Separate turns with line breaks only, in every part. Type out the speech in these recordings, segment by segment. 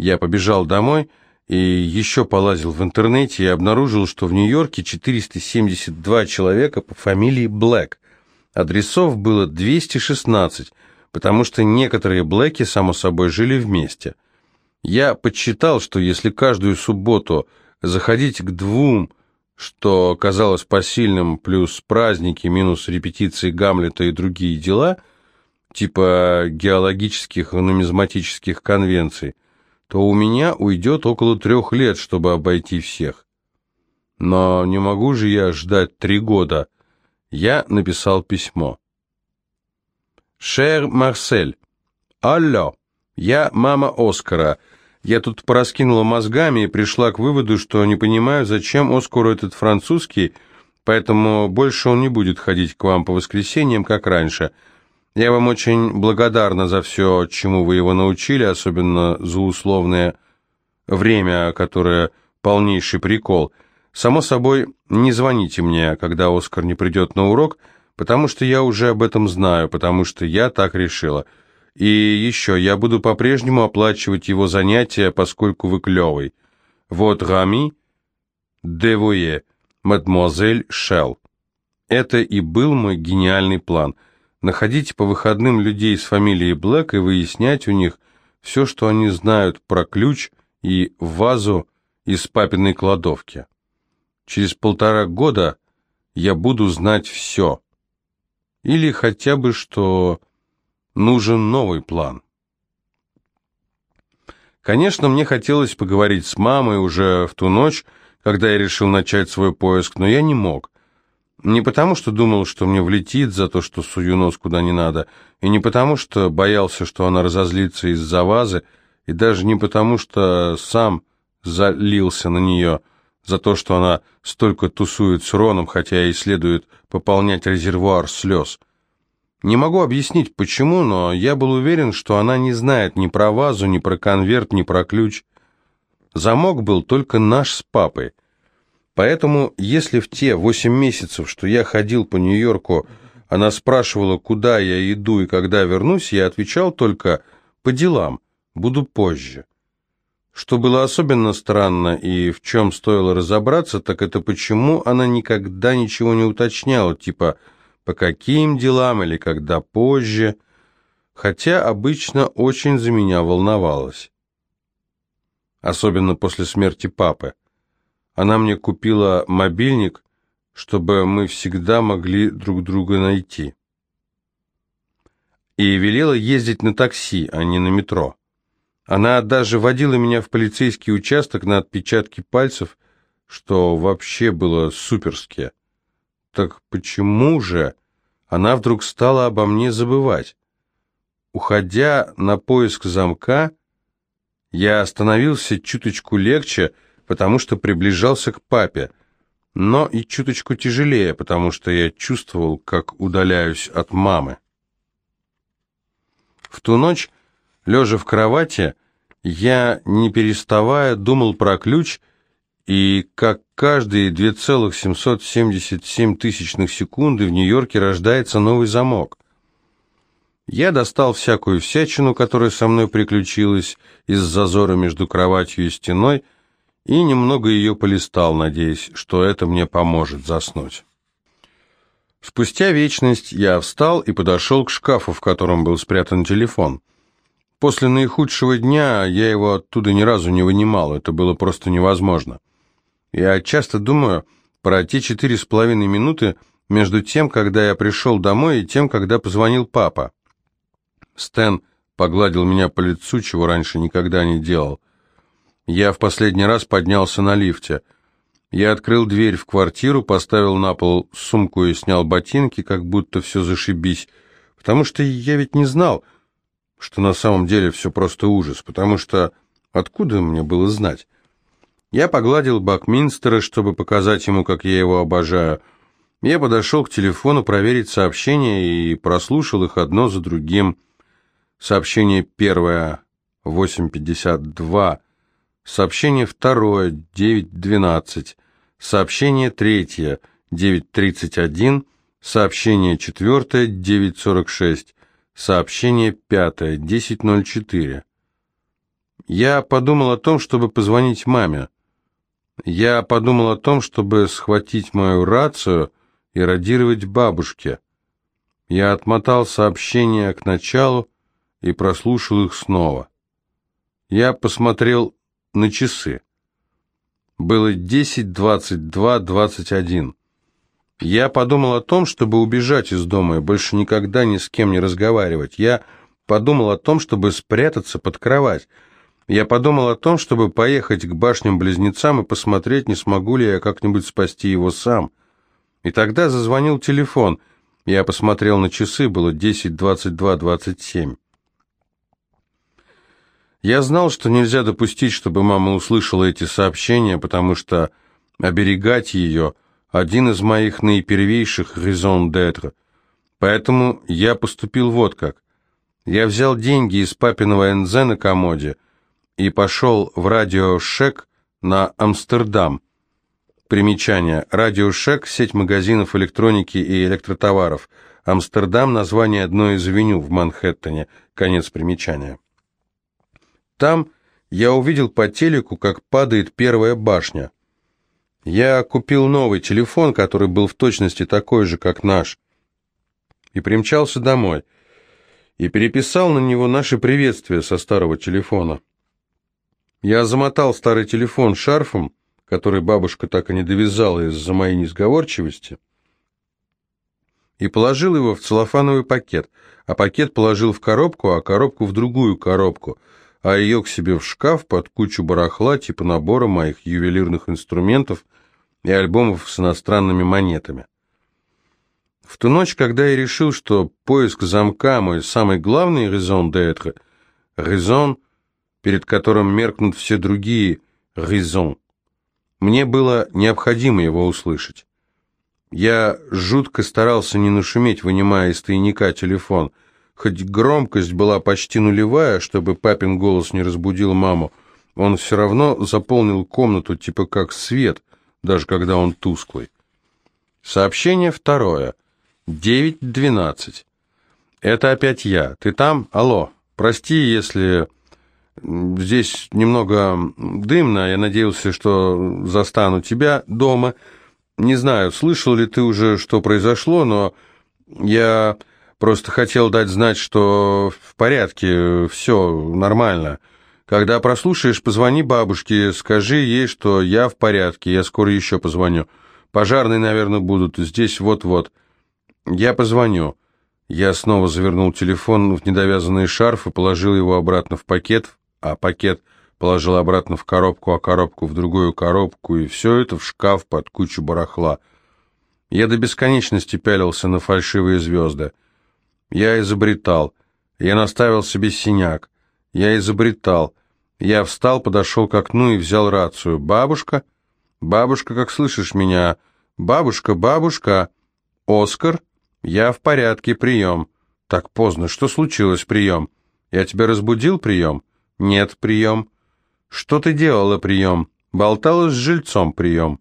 Я побежал домой и еще полазил в интернете и обнаружил, что в Нью-Йорке 472 человека по фамилии Блэк. Адресов было 216, потому что некоторые Блэки, само собой, жили вместе. Я подсчитал, что если каждую субботу заходить к двум, что казалось посильным, плюс праздники, минус репетиции Гамлета и другие дела, типа геологических и нумизматических конвенций, то у меня уйдет около трех лет, чтобы обойти всех. Но не могу же я ждать три года. Я написал письмо. «Шер Марсель, алло, я мама Оскара. Я тут пораскинула мозгами и пришла к выводу, что не понимаю, зачем Оскару этот французский, поэтому больше он не будет ходить к вам по воскресеньям, как раньше». Я вам очень благодарна за все, чему вы его научили, особенно за условное время, которое полнейший прикол. Само собой, не звоните мне, когда Оскар не придет на урок, потому что я уже об этом знаю, потому что я так решила. И еще, я буду по-прежнему оплачивать его занятия, поскольку вы клевый. Вот Рами, Девуе, мадемуазель Шелл. Это и был мой гениальный план – находить по выходным людей с фамилией Блэк и выяснять у них все, что они знают про ключ и вазу из папиной кладовки. Через полтора года я буду знать все. Или хотя бы, что нужен новый план. Конечно, мне хотелось поговорить с мамой уже в ту ночь, когда я решил начать свой поиск, но я не мог. Не потому, что думал, что мне влетит за то, что сую нос куда не надо, и не потому, что боялся, что она разозлится из-за вазы, и даже не потому, что сам залился на нее за то, что она столько тусует с Роном, хотя и следует пополнять резервуар слез. Не могу объяснить, почему, но я был уверен, что она не знает ни про вазу, ни про конверт, ни про ключ. Замок был только наш с папой. Поэтому, если в те восемь месяцев, что я ходил по Нью-Йорку, она спрашивала, куда я иду и когда вернусь, я отвечал только «по делам, буду позже». Что было особенно странно и в чем стоило разобраться, так это почему она никогда ничего не уточняла, типа «по каким делам» или «когда позже», хотя обычно очень за меня волновалась. Особенно после смерти папы. Она мне купила мобильник, чтобы мы всегда могли друг друга найти. И велела ездить на такси, а не на метро. Она даже водила меня в полицейский участок на отпечатки пальцев, что вообще было суперски. Так почему же она вдруг стала обо мне забывать? Уходя на поиск замка, я остановился чуточку легче, потому что приближался к папе, но и чуточку тяжелее, потому что я чувствовал, как удаляюсь от мамы. В ту ночь, лежа в кровати, я, не переставая, думал про ключ, и как каждые 2,777 тысячных секунды в Нью-Йорке рождается новый замок. Я достал всякую всячину, которая со мной приключилась из зазора между кроватью и стеной, и немного ее полистал, надеясь, что это мне поможет заснуть. Спустя вечность я встал и подошел к шкафу, в котором был спрятан телефон. После наихудшего дня я его оттуда ни разу не вынимал, это было просто невозможно. Я часто думаю про те четыре с половиной минуты между тем, когда я пришел домой, и тем, когда позвонил папа. Стэн погладил меня по лицу, чего раньше никогда не делал. Я в последний раз поднялся на лифте. Я открыл дверь в квартиру, поставил на пол сумку и снял ботинки, как будто все зашибись, потому что я ведь не знал, что на самом деле все просто ужас, потому что откуда мне было знать? Я погладил Бакминстера, чтобы показать ему, как я его обожаю. Я подошел к телефону проверить сообщения и прослушал их одно за другим. Сообщение первое, 8.52. Сообщение второе, 9.12. Сообщение третье, 9.31. Сообщение четвертое, 9.46. Сообщение пятое, 10.04. Я подумал о том, чтобы позвонить маме. Я подумал о том, чтобы схватить мою рацию и радировать бабушке. Я отмотал сообщения к началу и прослушал их снова. Я посмотрел на часы. Было 10, 22, 21. Я подумал о том, чтобы убежать из дома и больше никогда ни с кем не разговаривать. Я подумал о том, чтобы спрятаться под кровать. Я подумал о том, чтобы поехать к башням-близнецам и посмотреть, не смогу ли я как-нибудь спасти его сам. И тогда зазвонил телефон. Я посмотрел на часы, было 10, 22, 27. Я знал, что нельзя допустить, чтобы мама услышала эти сообщения, потому что оберегать ее – один из моих наипервейших raison d'être. Поэтому я поступил вот как. Я взял деньги из папиного НЗ на комоде и пошел в радиошек на Амстердам. Примечание. Радиошек – сеть магазинов электроники и электротоваров. Амстердам – название одной из авеню в Манхэттене. Конец примечания. Там я увидел по телеку, как падает первая башня – я купил новый телефон, который был в точности такой же, как наш, и примчался домой, и переписал на него наши приветствия со старого телефона. Я замотал старый телефон шарфом, который бабушка так и не довязала из-за моей несговорчивости, и положил его в целлофановый пакет, а пакет положил в коробку, а коробку в другую коробку — а ее к себе в шкаф под кучу барахла, типа набора моих ювелирных инструментов и альбомов с иностранными монетами. В ту ночь, когда я решил, что поиск замка – мой самый главный резон d'être, резон, перед которым меркнут все другие резон, мне было необходимо его услышать. Я жутко старался не нашуметь, вынимая из тайника телефон – Хоть громкость была почти нулевая, чтобы папин голос не разбудил маму, он все равно заполнил комнату типа как свет, даже когда он тусклый. Сообщение второе. 9.12. Это опять я. Ты там? Алло. Прости, если здесь немного дымно. Я надеялся, что застану тебя дома. Не знаю, слышал ли ты уже, что произошло, но я Просто хотел дать знать, что в порядке, все нормально. Когда прослушаешь, позвони бабушке, скажи ей, что я в порядке, я скоро еще позвоню. Пожарные, наверное, будут здесь вот-вот. Я позвоню. Я снова завернул телефон в недовязанный шарф и положил его обратно в пакет, а пакет положил обратно в коробку, а коробку в другую коробку, и все это в шкаф под кучу барахла. Я до бесконечности пялился на фальшивые звезды. Я изобретал. Я наставил себе синяк. Я изобретал. Я встал, подошел к окну и взял рацию. «Бабушка? Бабушка, как слышишь меня? Бабушка, бабушка? Оскар? Я в порядке, прием». «Так поздно. Что случилось, прием? Я тебя разбудил, прием?» «Нет, прием». «Что ты делала, прием?» «Болтала с жильцом, прием».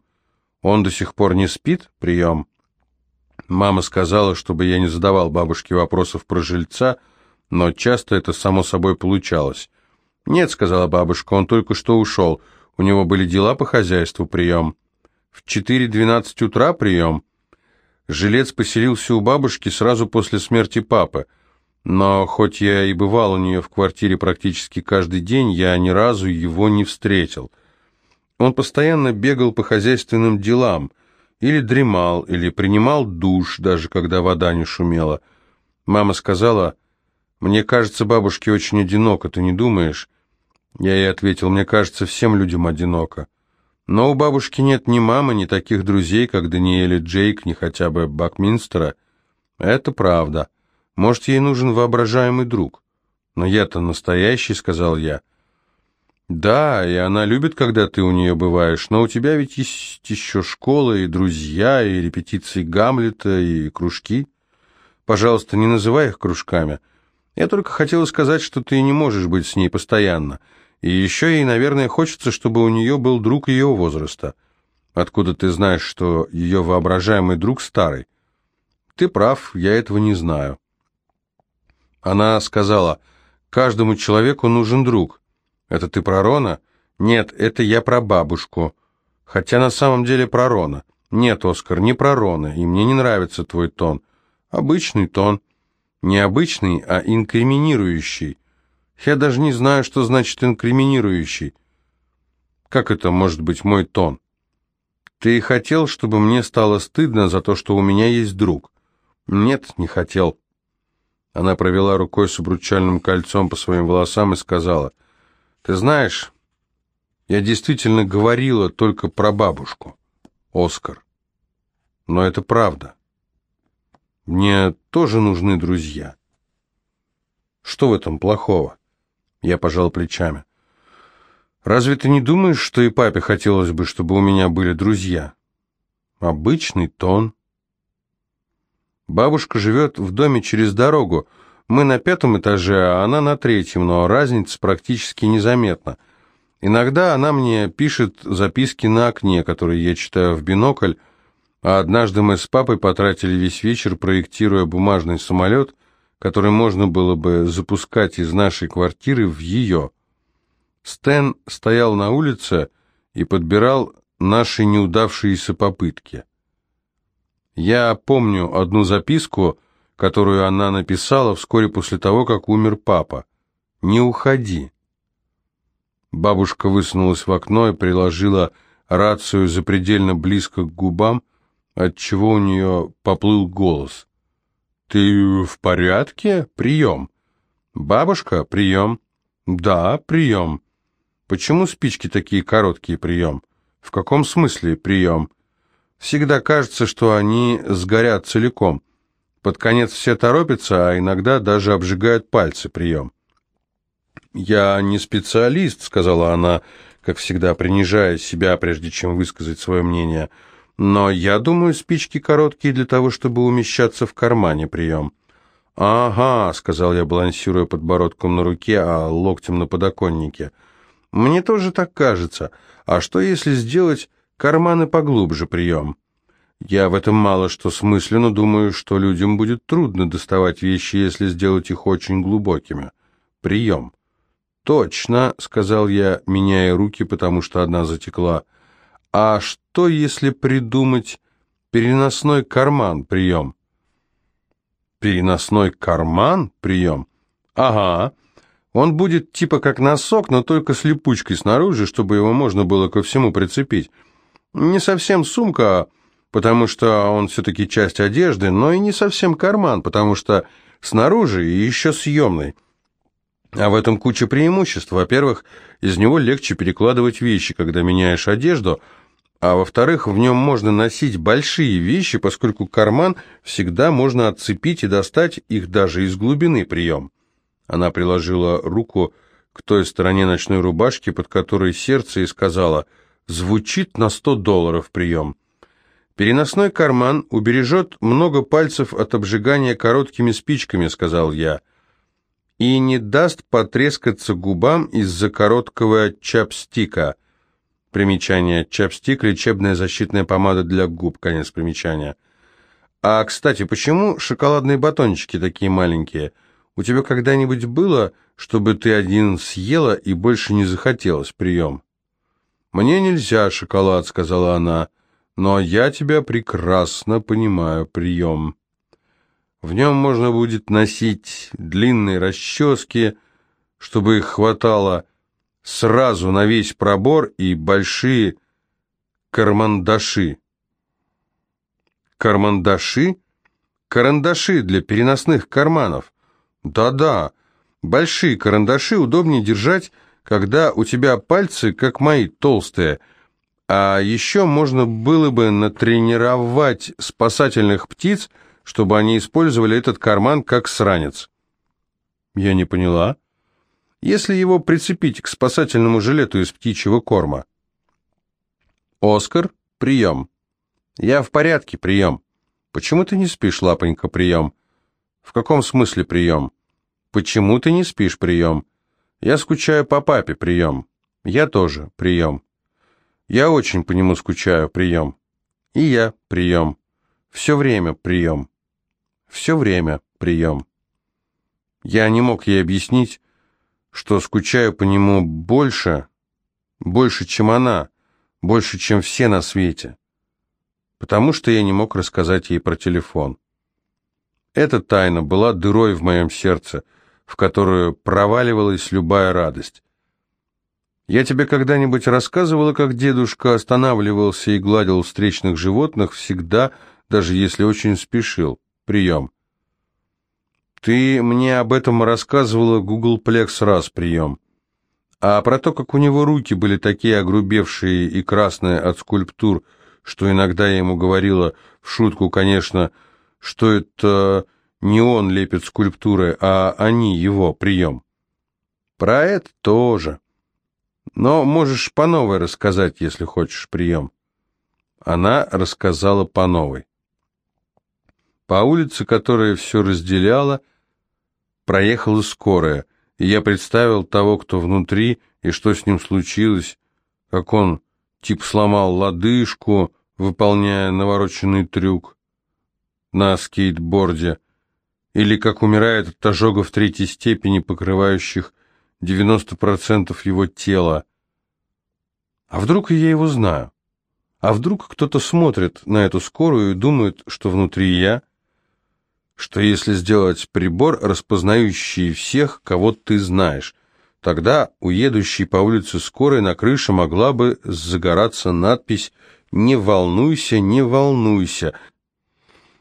«Он до сих пор не спит, прием?» Мама сказала, чтобы я не задавал бабушке вопросов про жильца, но часто это само собой получалось. «Нет», — сказала бабушка, — «он только что ушел. У него были дела по хозяйству, прием». «В 4.12 утра прием». Жилец поселился у бабушки сразу после смерти папы. Но хоть я и бывал у нее в квартире практически каждый день, я ни разу его не встретил. Он постоянно бегал по хозяйственным делам, или дремал, или принимал душ, даже когда вода не шумела. Мама сказала, «Мне кажется, бабушке очень одиноко, ты не думаешь?» Я ей ответил, «Мне кажется, всем людям одиноко». Но у бабушки нет ни мамы, ни таких друзей, как Даниэль и Джейк, ни хотя бы Бакминстера. Это правда. Может, ей нужен воображаемый друг. Но я-то настоящий, сказал я. «Да, и она любит, когда ты у нее бываешь, но у тебя ведь есть еще школа, и друзья, и репетиции Гамлета, и кружки. Пожалуйста, не называй их кружками. Я только хотела сказать, что ты не можешь быть с ней постоянно. И еще ей, наверное, хочется, чтобы у нее был друг ее возраста. Откуда ты знаешь, что ее воображаемый друг старый? Ты прав, я этого не знаю». Она сказала, «Каждому человеку нужен друг». Это ты про Рона? Нет, это я про бабушку. Хотя на самом деле про Рона. Нет, Оскар, не про Рона, и мне не нравится твой тон. Обычный тон. Не обычный, а инкриминирующий. Я даже не знаю, что значит инкриминирующий. Как это может быть мой тон? Ты хотел, чтобы мне стало стыдно за то, что у меня есть друг? Нет, не хотел. Она провела рукой с обручальным кольцом по своим волосам и сказала, «Ты знаешь, я действительно говорила только про бабушку, Оскар. Но это правда. Мне тоже нужны друзья. Что в этом плохого?» Я пожал плечами. «Разве ты не думаешь, что и папе хотелось бы, чтобы у меня были друзья?» «Обычный тон». Бабушка живет в доме через дорогу. Мы на пятом этаже, а она на третьем, но разница практически незаметна. Иногда она мне пишет записки на окне, которые я читаю в бинокль, а однажды мы с папой потратили весь вечер, проектируя бумажный самолет, который можно было бы запускать из нашей квартиры в ее. Стэн стоял на улице и подбирал наши неудавшиеся попытки. Я помню одну записку, которую она написала вскоре после того, как умер папа. «Не уходи». Бабушка высунулась в окно и приложила рацию запредельно близко к губам, отчего у нее поплыл голос. «Ты в порядке? Прием». «Бабушка, прием». «Да, прием». «Почему спички такие короткие, прием?» «В каком смысле прием?» Всегда кажется, что они сгорят целиком. Под конец все торопятся, а иногда даже обжигают пальцы прием. «Я не специалист», — сказала она, как всегда принижая себя, прежде чем высказать свое мнение. «Но я думаю, спички короткие для того, чтобы умещаться в кармане прием». «Ага», — сказал я, балансируя подбородком на руке, а локтем на подоконнике. «Мне тоже так кажется. А что, если сделать Карманы поглубже прием. Я в этом мало что смыслю, но думаю, что людям будет трудно доставать вещи, если сделать их очень глубокими. Прием. Точно, сказал я, меняя руки, потому что одна затекла. А что, если придумать переносной карман прием? Переносной карман прием? Ага. Он будет типа как носок, но только с липучкой снаружи, чтобы его можно было ко всему прицепить. Не совсем сумка, потому что он все-таки часть одежды, но и не совсем карман, потому что снаружи и еще съемный. А в этом куча преимуществ. Во-первых, из него легче перекладывать вещи, когда меняешь одежду, а во-вторых, в нем можно носить большие вещи, поскольку карман всегда можно отцепить и достать их даже из глубины прием. Она приложила руку к той стороне ночной рубашки, под которой сердце, и сказала – Звучит на 100 долларов прием. Переносной карман убережет много пальцев от обжигания короткими спичками, сказал я, и не даст потрескаться губам из-за короткого чапстика. Примечание. Чапстик – лечебная защитная помада для губ. Конец примечания. А, кстати, почему шоколадные батончики такие маленькие? У тебя когда-нибудь было, чтобы ты один съела и больше не захотелось прием? «Мне нельзя шоколад», — сказала она, — «но я тебя прекрасно понимаю, прием». В нем можно будет носить длинные расчески, чтобы их хватало сразу на весь пробор и большие кармандаши. Кармандаши? Карандаши для переносных карманов. Да-да, большие карандаши удобнее держать когда у тебя пальцы, как мои, толстые. А еще можно было бы натренировать спасательных птиц, чтобы они использовали этот карман как сранец. Я не поняла. Если его прицепить к спасательному жилету из птичьего корма. Оскар, прием. Я в порядке, прием. Почему ты не спишь, лапонька, прием? В каком смысле прием? Почему ты не спишь, прием? Я скучаю по папе, прием. Я тоже, прием. Я очень по нему скучаю, прием. И я, прием. Все время, прием. Все время, прием. Я не мог ей объяснить, что скучаю по нему больше, больше, чем она, больше, чем все на свете, потому что я не мог рассказать ей про телефон. Эта тайна была дырой в моем сердце, в которую проваливалась любая радость. Я тебе когда-нибудь рассказывала, как дедушка останавливался и гладил встречных животных всегда, даже если очень спешил. Прием. Ты мне об этом рассказывала Гуглплекс раз прием. А про то, как у него руки были такие огрубевшие и красные от скульптур, что иногда я ему говорила, в шутку, конечно, что это не он лепит скульптуры, а они его, прием. Про это тоже. Но можешь по новой рассказать, если хочешь, прием. Она рассказала по новой. По улице, которая все разделяла, проехала скорая, и я представил того, кто внутри, и что с ним случилось, как он тип сломал лодыжку, выполняя навороченный трюк на скейтборде, или как умирает от ожогов третьей степени, покрывающих 90% его тела. А вдруг я его знаю? А вдруг кто-то смотрит на эту скорую и думает, что внутри я что если сделать прибор, распознающий всех, кого ты знаешь, тогда у едущей по улице скорой на крыше могла бы загораться надпись «Не волнуйся, не волнуйся».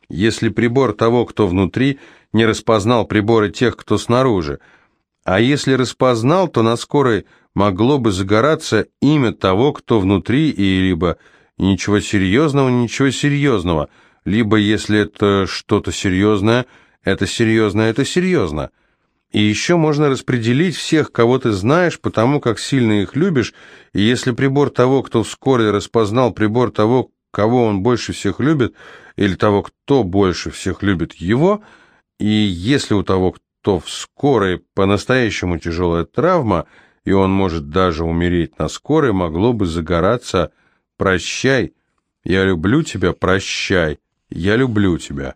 Если прибор того, кто внутри, не распознал приборы тех, кто снаружи, а если распознал, то на скорой могло бы загораться имя того, кто внутри, и либо ничего серьезного, ничего серьезного – либо, если это что-то серьезное, это серьезно, это серьезно. И еще можно распределить всех, кого ты знаешь, потому как сильно их любишь, и если прибор того, кто в скорой распознал прибор того, кого он больше всех любит, или того, кто больше всех любит его, и если у того, кто в скорой по-настоящему тяжелая травма, и он может даже умереть на скорой, могло бы загораться «Прощай, я люблю тебя, прощай». Я люблю тебя.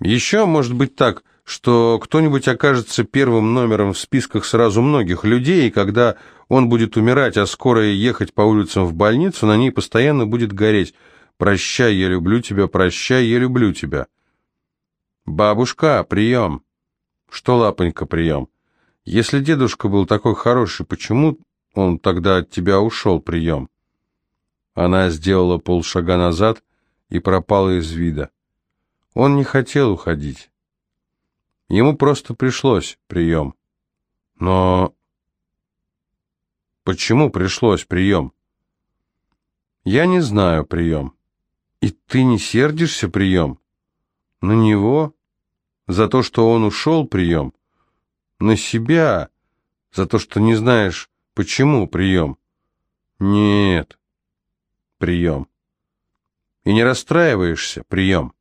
Еще может быть так, что кто-нибудь окажется первым номером в списках сразу многих людей, и когда он будет умирать, а скоро ехать по улицам в больницу, на ней постоянно будет гореть «Прощай, я люблю тебя, прощай, я люблю тебя». «Бабушка, прием!» «Что, лапонька, прием?» «Если дедушка был такой хороший, почему он тогда от тебя ушел, прием?» Она сделала полшага назад и пропала из вида. Он не хотел уходить. Ему просто пришлось прием. Но почему пришлось прием? Я не знаю прием. И ты не сердишься прием? На него? За то, что он ушел прием? На себя? За то, что не знаешь, почему прием? Нет. Прием. И не расстраиваешься? Прием.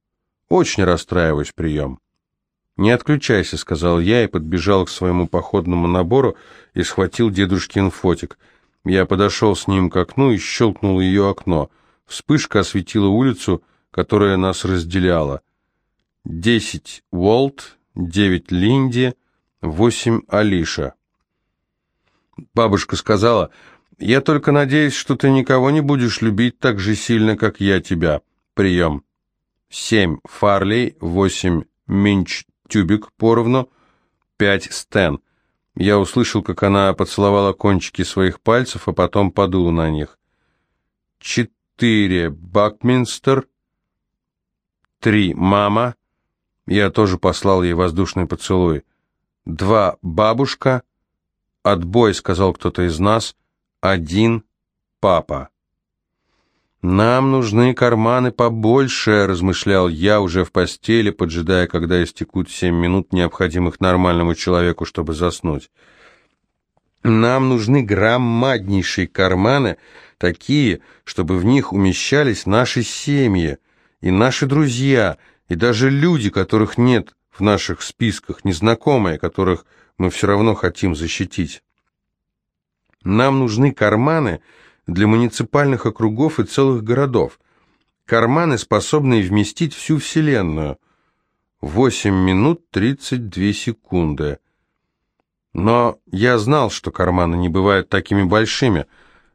Очень расстраиваюсь, прием. «Не отключайся», — сказал я и подбежал к своему походному набору и схватил дедушкин фотик. Я подошел с ним к окну и щелкнул ее окно. Вспышка осветила улицу, которая нас разделяла. Десять Уолт, девять Линди, восемь Алиша. Бабушка сказала, я только надеюсь, что ты никого не будешь любить так же сильно, как я тебя. Прием. Семь Фарлей, восемь Минч Тюбик поровну, пять Стен. Я услышал, как она поцеловала кончики своих пальцев, а потом подула на них. Четыре Бакминстер, три Мама. Я тоже послал ей воздушный поцелуй. Два Бабушка. Отбой, сказал кто-то из нас один папа. «Нам нужны карманы побольше», — размышлял я уже в постели, поджидая, когда истекут семь минут, необходимых нормальному человеку, чтобы заснуть. «Нам нужны громаднейшие карманы, такие, чтобы в них умещались наши семьи и наши друзья, и даже люди, которых нет в наших списках, незнакомые, которых мы все равно хотим защитить». Нам нужны карманы для муниципальных округов и целых городов. Карманы, способные вместить всю Вселенную. 8 минут 32 секунды. Но я знал, что карманы не бывают такими большими.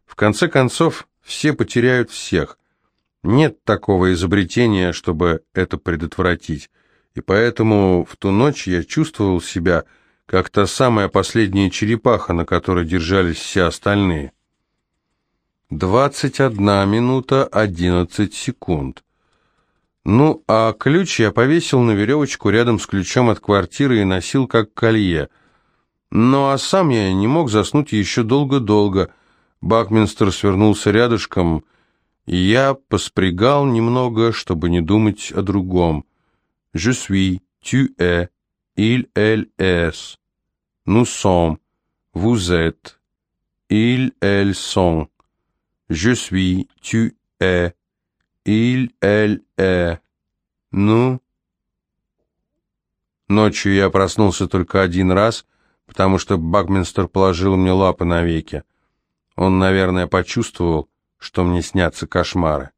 В конце концов, все потеряют всех. Нет такого изобретения, чтобы это предотвратить. И поэтому в ту ночь я чувствовал себя, как та самая последняя черепаха, на которой держались все остальные. Двадцать одна минута одиннадцать секунд. Ну, а ключ я повесил на веревочку рядом с ключом от квартиры и носил как колье. Ну, а сам я не мог заснуть еще долго-долго. Бакминстер свернулся рядышком, и я поспрягал немного, чтобы не думать о другом. «Je suis, tu es, il, elle, est, nous sommes, vous êtes, ils, elles sont, je suis, tu es, il, elle, est, ну...» Ночью я проснулся только один раз, потому что Бакминстер положил мне лапы навеки. Он, наверное, почувствовал, что мне снятся кошмары.